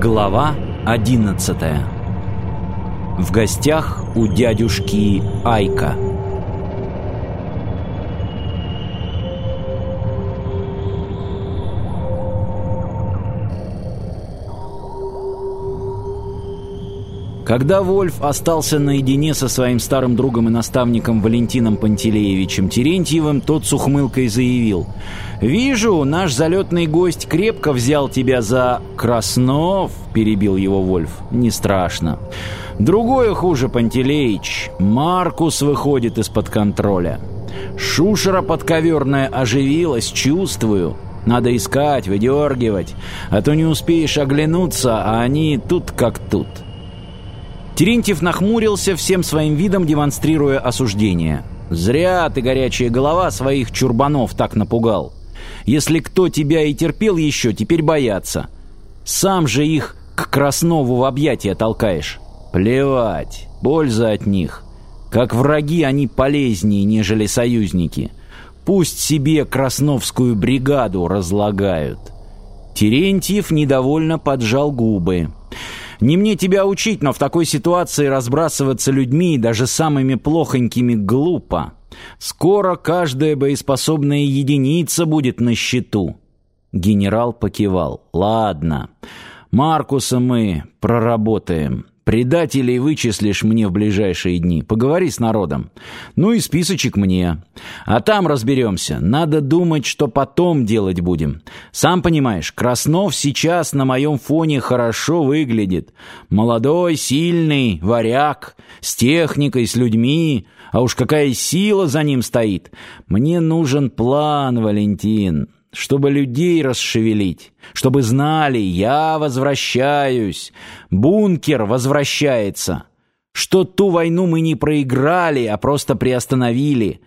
Глава 11 В гостях у дядюшки Айка Когда Вольф остался наедине со своим старым другом и наставником Валентином Пантелеевичем Терентьевым, тот с ухмылкой заявил «Вижу, наш залетный гость крепко взял тебя за Краснов», — перебил его Вольф. «Не страшно. Другое хуже, Пантелеич. Маркус выходит из-под контроля. Шушера подковерная оживилась, чувствую». Надо искать, выдергивать, а то не успеешь оглянуться, а они тут как тут. Терентьев нахмурился, всем своим видом демонстрируя осуждение. «Зря ты, горячая голова, своих чурбанов так напугал. Если кто тебя и терпел еще, теперь боятся. Сам же их к Краснову в объятия толкаешь. Плевать, польза от них. Как враги они полезнее, нежели союзники. Пусть себе Красновскую бригаду разлагают». Терентьев недовольно поджал губы. Не мне тебя учить, но в такой ситуации разбрасываться людьми, даже самыми плохонькими, глупо. Скоро каждая боеспособная единица будет на счету. Генерал покивал. Ладно, Маркуса мы проработаем. Предателей вычислишь мне в ближайшие дни. Поговори с народом. Ну и списочек мне. А там разберемся. Надо думать, что потом делать будем. Сам понимаешь, Краснов сейчас на моем фоне хорошо выглядит. Молодой, сильный, варяг, с техникой, с людьми. А уж какая сила за ним стоит. Мне нужен план, Валентин чтобы людей расшевелить, чтобы знали, я возвращаюсь, бункер возвращается, что ту войну мы не проиграли, а просто приостановили.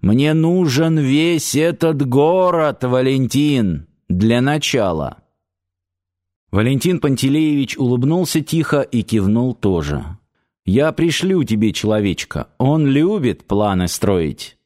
Мне нужен весь этот город, Валентин, для начала». Валентин Пантелеевич улыбнулся тихо и кивнул тоже. «Я пришлю тебе человечка, он любит планы строить».